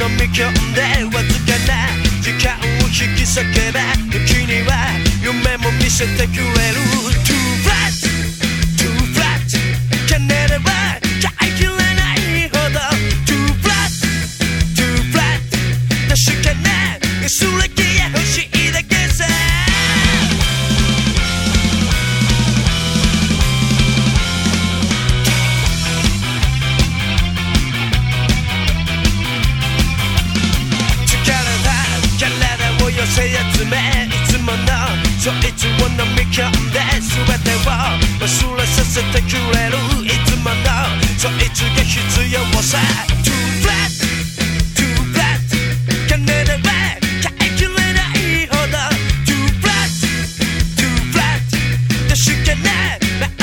飲み込んでわずかな時間を引き裂けば時には夢も見せてくれる。Too flat Too flat 金では買いきれないほど。Too flat Too flat 確かなそれそいつを飲み込んで全てを忘れさせてくれるいつものそいつが必要さ Too bad, Too bad 金では買いきれないほど Too bad, Too bad 確かな